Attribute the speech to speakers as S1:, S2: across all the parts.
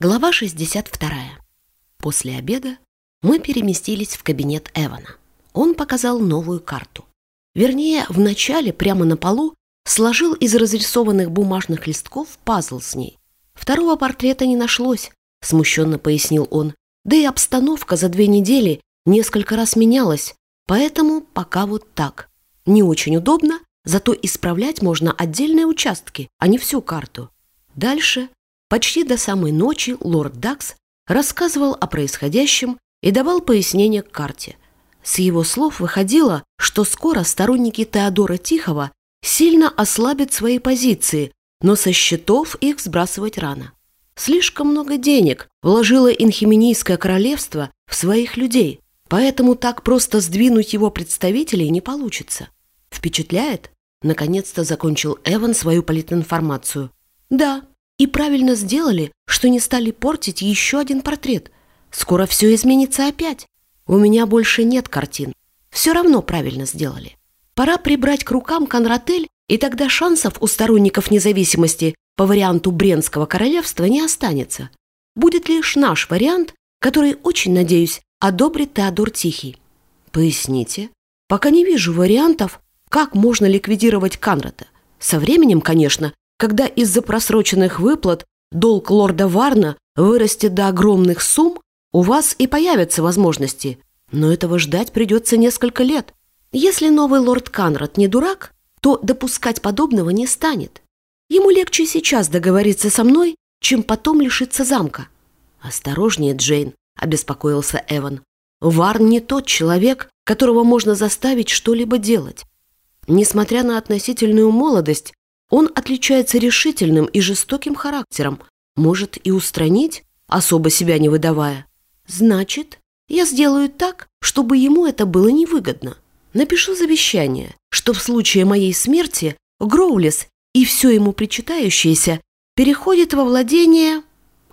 S1: Глава 62. После обеда мы переместились в кабинет Эвана. Он показал новую карту. Вернее, вначале прямо на полу сложил из разрисованных бумажных листков пазл с ней. Второго портрета не нашлось, смущенно пояснил он. Да и обстановка за две недели несколько раз менялась, поэтому пока вот так. Не очень удобно, зато исправлять можно отдельные участки, а не всю карту. Дальше Почти до самой ночи лорд Дакс рассказывал о происходящем и давал пояснения к карте. С его слов выходило, что скоро сторонники Теодора Тихого сильно ослабят свои позиции, но со счетов их сбрасывать рано. Слишком много денег вложило Инхименийское королевство в своих людей, поэтому так просто сдвинуть его представителей не получится. Впечатляет? Наконец-то закончил Эван свою политинформацию. Да, и правильно сделали, что не стали портить еще один портрет. Скоро все изменится опять. У меня больше нет картин. Все равно правильно сделали. Пора прибрать к рукам Конратель, и тогда шансов у сторонников независимости по варианту Бренского королевства не останется. Будет лишь наш вариант, который, очень надеюсь, одобрит Теодор Тихий. Поясните. Пока не вижу вариантов, как можно ликвидировать Конрата. Со временем, конечно, когда из-за просроченных выплат долг лорда Варна вырастет до огромных сумм, у вас и появятся возможности. Но этого ждать придется несколько лет. Если новый лорд Канрад не дурак, то допускать подобного не станет. Ему легче сейчас договориться со мной, чем потом лишиться замка. «Осторожнее, Джейн», — обеспокоился Эван. «Варн не тот человек, которого можно заставить что-либо делать. Несмотря на относительную молодость, он отличается решительным и жестоким характером, может и устранить, особо себя не выдавая. Значит, я сделаю так, чтобы ему это было невыгодно. Напишу завещание, что в случае моей смерти Гроулес и все ему причитающееся переходит во владение...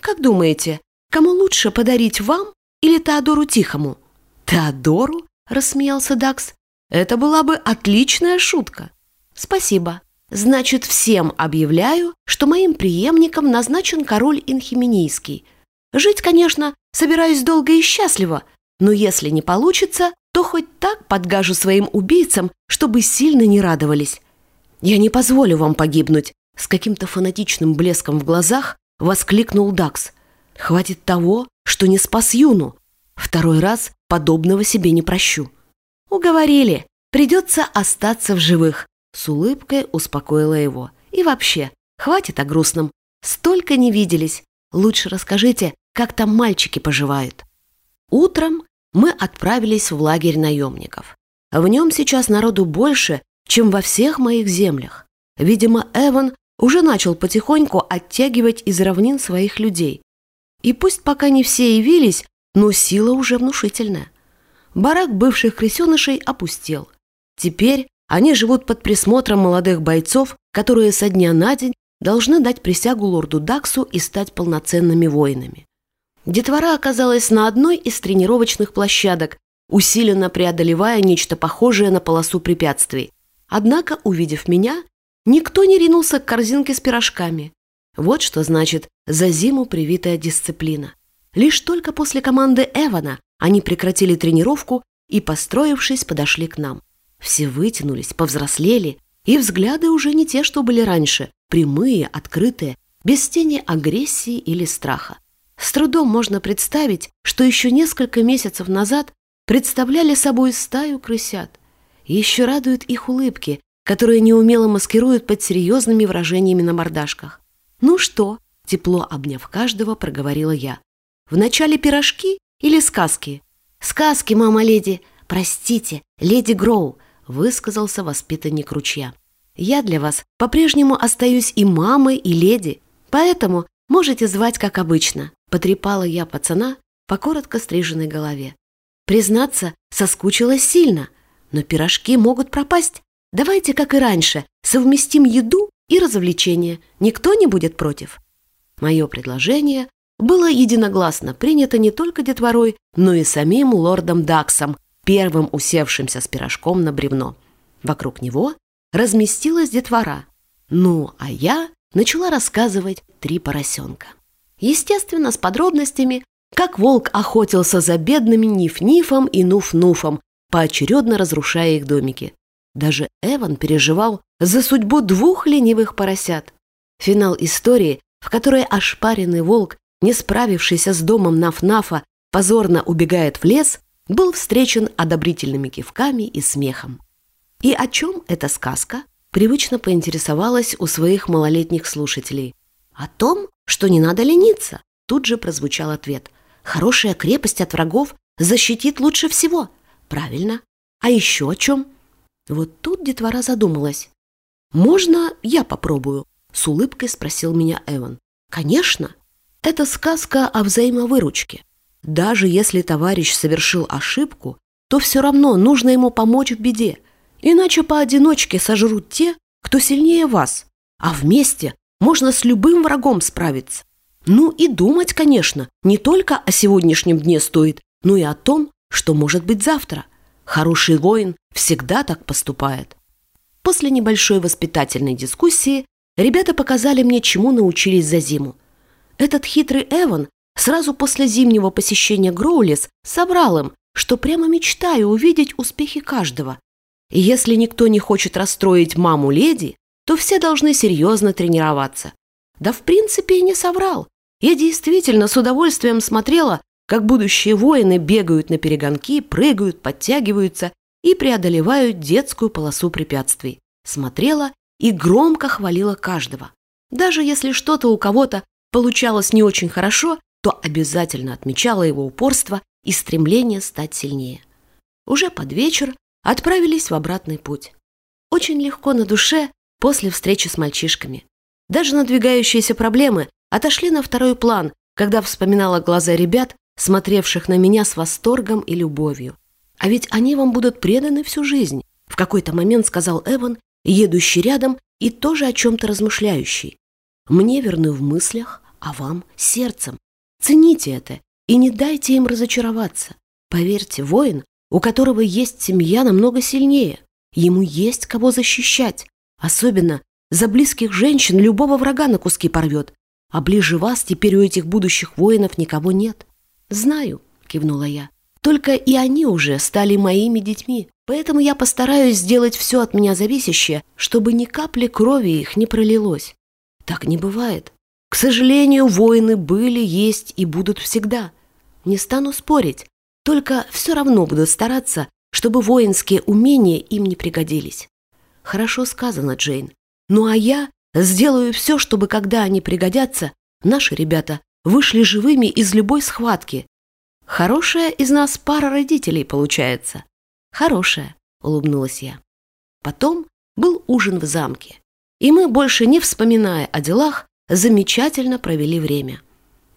S1: Как думаете, кому лучше подарить вам или Теодору Тихому? Теодору? Рассмеялся Дакс. Это была бы отличная шутка. Спасибо. Значит, всем объявляю, что моим преемником назначен король Инхименийский. Жить, конечно, собираюсь долго и счастливо, но если не получится, то хоть так подгажу своим убийцам, чтобы сильно не радовались. Я не позволю вам погибнуть, с каким-то фанатичным блеском в глазах воскликнул Дакс. Хватит того, что не спас Юну. Второй раз подобного себе не прощу. Уговорили. Придется остаться в живых. С улыбкой успокоила его. «И вообще, хватит о грустном. Столько не виделись. Лучше расскажите, как там мальчики поживают». Утром мы отправились в лагерь наемников. В нем сейчас народу больше, чем во всех моих землях. Видимо, Эван уже начал потихоньку оттягивать из равнин своих людей. И пусть пока не все явились, но сила уже внушительная. Барак бывших крысенышей опустел. Теперь они живут под присмотром молодых бойцов, которые со дня на день должны дать присягу лорду Даксу и стать полноценными воинами. Детвора оказалась на одной из тренировочных площадок, усиленно преодолевая нечто похожее на полосу препятствий. Однако, увидев меня, никто не ринулся к корзинке с пирожками. Вот что значит за зиму привитая дисциплина. Лишь только после команды Эвана они прекратили тренировку и, построившись, подошли к нам. Все вытянулись, повзрослели, и взгляды уже не те, что были раньше, прямые, открытые, без тени агрессии или страха. С трудом можно представить, что еще несколько месяцев назад представляли собой стаю крысят. Еще радуют их улыбки, которые неумело маскируют под серьезными выражениями на мордашках. «Ну что?» – тепло обняв каждого, проговорила я. «Вначале пирожки или сказки?» «Сказки, мама-леди! Простите, леди Гроу!» Высказался воспитанник ручья. «Я для вас по-прежнему остаюсь и мамой, и леди, поэтому можете звать как обычно», потрепала я пацана по коротко стриженной голове. Признаться, соскучилась сильно, но пирожки могут пропасть. Давайте, как и раньше, совместим еду и развлечения. Никто не будет против. Мое предложение было единогласно принято не только детворой, но и самим лордом Даксом, первым усевшимся с пирожком на бревно. Вокруг него разместилась детвора. Ну, а я начала рассказывать «Три поросенка». Естественно, с подробностями, как волк охотился за бедными Ниф-Нифом и Нуф-Нуфом, поочередно разрушая их домики. Даже Эван переживал за судьбу двух ленивых поросят. Финал истории, в которой ошпаренный волк, не справившийся с домом Наф-Нафа, позорно убегает в лес, был встречен одобрительными кивками и смехом. И о чем эта сказка? Привычно поинтересовалась у своих малолетних слушателей. О том, что не надо лениться. Тут же прозвучал ответ. Хорошая крепость от врагов защитит лучше всего. Правильно. А еще о чем? Вот тут детвора задумалась. «Можно я попробую?» — с улыбкой спросил меня Эван. «Конечно. Это сказка о взаимовыручке. Даже если товарищ совершил ошибку, то все равно нужно ему помочь в беде. Иначе поодиночке сожрут те, кто сильнее вас, а вместе можно с любым врагом справиться. Ну и думать, конечно, не только о сегодняшнем дне стоит, но и о том, что может быть завтра. Хороший воин всегда так поступает. После небольшой воспитательной дискуссии ребята показали мне, чему научились за зиму. Этот хитрый Эван сразу после зимнего посещения Гроулис собрал им, что прямо мечтаю увидеть успехи каждого. И если никто не хочет расстроить маму леди, то все должны серьезно тренироваться. Да в принципе и не соврал. Я действительно с удовольствием смотрела, как будущие воины бегают на перегонки, прыгают, подтягиваются и преодолевают детскую полосу препятствий. Смотрела и громко хвалила каждого. Даже если что-то у кого-то получалось не очень хорошо, то обязательно отмечала его упорство и стремление стать сильнее. Уже под вечер отправились в обратный путь. Очень легко на душе после встречи с мальчишками. Даже надвигающиеся проблемы отошли на второй план, когда вспоминала глаза ребят, смотревших на меня с восторгом и любовью. А ведь они вам будут преданы всю жизнь, в какой-то момент сказал Эван, едущий рядом и тоже о чем-то размышляющий. Мне верны в мыслях, а вам сердцем. Цените это и не дайте им разочароваться. Поверьте, воин, у которого есть семья, намного сильнее. Ему есть кого защищать. Особенно за близких женщин любого врага на куски порвет. А ближе вас теперь у этих будущих воинов никого нет. Знаю, кивнула я. Только и они уже стали моими детьми. Поэтому я постараюсь сделать все от меня зависящее, чтобы ни капли крови их не пролилось. Так не бывает. К сожалению, воины были, есть и будут всегда. Не стану спорить, только все равно буду стараться, чтобы воинские умения им не пригодились. Хорошо сказано, Джейн. Ну а я сделаю все, чтобы, когда они пригодятся, наши ребята вышли живыми из любой схватки. Хорошая из нас пара родителей получается. Хорошая, улыбнулась я. Потом был ужин в замке. И мы, больше не вспоминая о делах, замечательно провели время.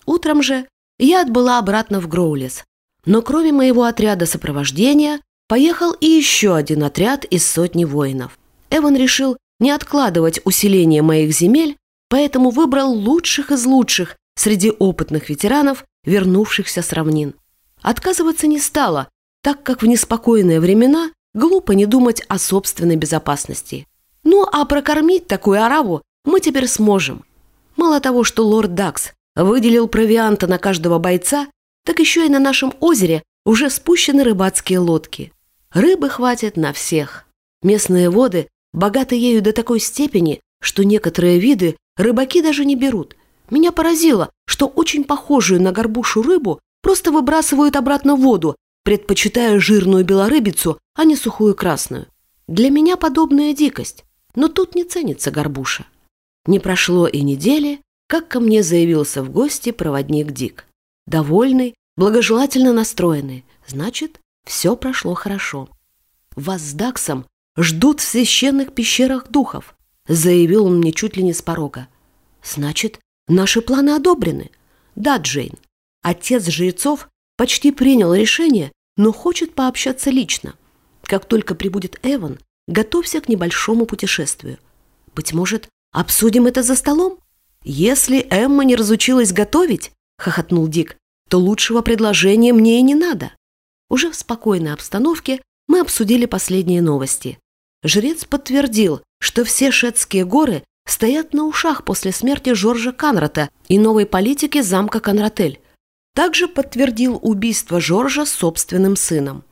S1: Утром же я отбыла обратно в Гроулис. Но кроме моего отряда сопровождения, поехал и еще один отряд из сотни воинов. Эван решил не откладывать усиление моих земель, поэтому выбрал лучших из лучших среди опытных ветеранов, вернувшихся с равнин. Отказываться не стало, так как в неспокойные времена глупо не думать о собственной безопасности. Ну а прокормить такую араву мы теперь сможем. Мало того, что лорд Дакс выделил провианта на каждого бойца, так еще и на нашем озере уже спущены рыбацкие лодки. Рыбы хватит на всех. Местные воды богаты ею до такой степени, что некоторые виды рыбаки даже не берут. Меня поразило, что очень похожую на горбушу рыбу просто выбрасывают обратно в воду, предпочитая жирную белорыбицу, а не сухую красную. Для меня подобная дикость, но тут не ценится горбуша. Не прошло и недели, как ко мне заявился в гости проводник Дик. Довольный, благожелательно настроенный, значит, все прошло хорошо. Вас с Даксом ждут в священных пещерах духов», заявил он мне чуть ли не с порога. «Значит, наши планы одобрены?» «Да, Джейн. Отец жрецов почти принял решение, но хочет пообщаться лично. Как только прибудет Эван, готовься к небольшому путешествию. Быть может, обсудим это за столом?» «Если Эмма не разучилась готовить», — хохотнул Дик, «то лучшего предложения мне и не надо». Уже в спокойной обстановке мы обсудили последние новости. Жрец подтвердил, что все шетские горы стоят на ушах после смерти Жоржа Канрата и новой политики замка Конратель. Также подтвердил убийство Жоржа собственным сыном.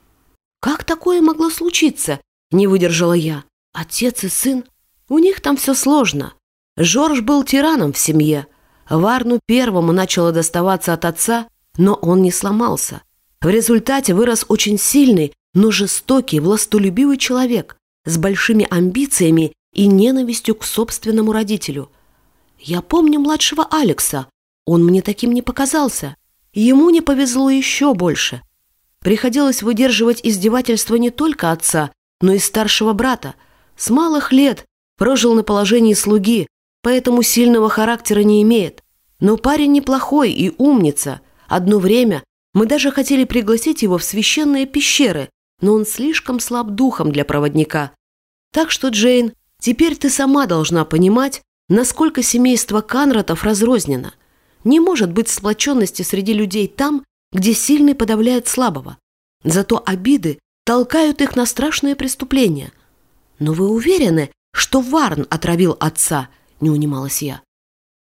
S1: «Как такое могло случиться?» – не выдержала я. «Отец и сын? У них там все сложно. Жорж был тираном в семье. Варну первому начало доставаться от отца, но он не сломался. В результате вырос очень сильный, но жестокий, властолюбивый человек с большими амбициями и ненавистью к собственному родителю. Я помню младшего Алекса. Он мне таким не показался. Ему не повезло еще больше. Приходилось выдерживать издевательства не только отца, но и старшего брата. С малых лет прожил на положении слуги, поэтому сильного характера не имеет. Но парень неплохой и умница. Одно время мы даже хотели пригласить его в священные пещеры, но он слишком слаб духом для проводника. Так что, Джейн, теперь ты сама должна понимать, насколько семейство Канратов разрознено. Не может быть сплоченности среди людей там, где сильный подавляет слабого. Зато обиды толкают их на страшные преступления. Но вы уверены, что Варн отравил отца, не унималась я.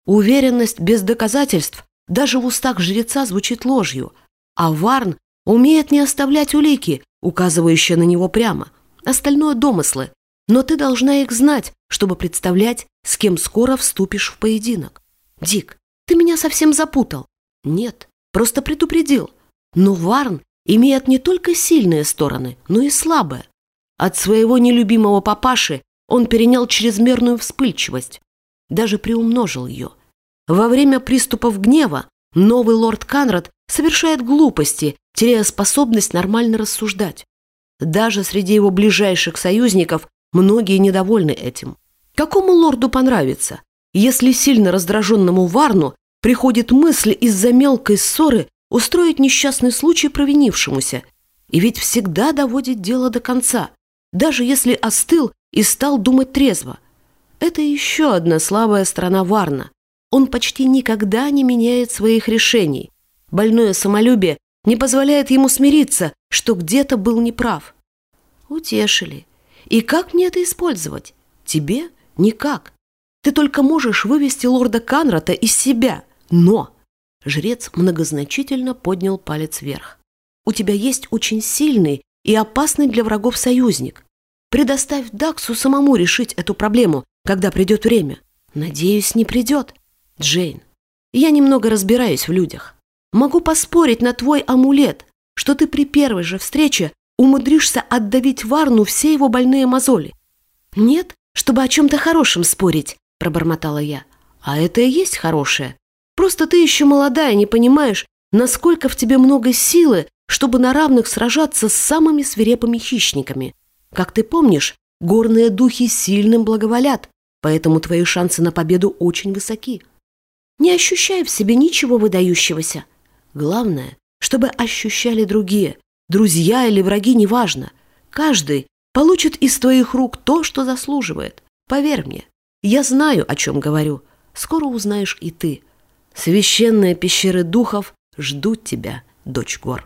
S1: Уверенность без доказательств даже в устах жреца звучит ложью, а Варн умеет не оставлять улики, указывающие на него прямо. Остальное домыслы, но ты должна их знать, чтобы представлять, с кем скоро вступишь в поединок. Дик, ты меня совсем запутал. Нет, просто предупредил. Но Варн имеет не только сильные стороны, но и слабые. От своего нелюбимого папаши он перенял чрезмерную вспыльчивость, даже приумножил ее. Во время приступов гнева новый лорд Канрад совершает глупости, теряя способность нормально рассуждать. Даже среди его ближайших союзников многие недовольны этим. Какому лорду понравится, если сильно раздраженному Варну приходит мысль из-за мелкой ссоры устроить несчастный случай провинившемуся? И ведь всегда доводит дело до конца, даже если остыл и стал думать трезво. Это еще одна слабая сторона Варна. Он почти никогда не меняет своих решений. Больное самолюбие не позволяет ему смириться, что где-то был неправ. Утешили. И как мне это использовать? Тебе? Никак. Ты только можешь вывести лорда Канрата из себя. Но... Жрец многозначительно поднял палец вверх. У тебя есть очень сильный и опасный для врагов союзник. Предоставь Даксу самому решить эту проблему, когда придет время. Надеюсь, не придет. Джейн, я немного разбираюсь в людях. Могу поспорить на твой амулет, что ты при первой же встрече умудришься отдавить Варну все его больные мозоли. Нет, чтобы о чем-то хорошем спорить, пробормотала я. А это и есть хорошее. Просто ты еще молодая, не понимаешь, насколько в тебе много силы, чтобы на равных сражаться с самыми свирепыми хищниками. Как ты помнишь, горные духи сильным благоволят, поэтому твои шансы на победу очень высоки. Не ощущай в себе ничего выдающегося. Главное, чтобы ощущали другие, друзья или враги, неважно. Каждый получит из твоих рук то, что заслуживает. Поверь мне, я знаю, о чем говорю. Скоро узнаешь и ты. Священные пещеры духов ждут тебя, дочь гор.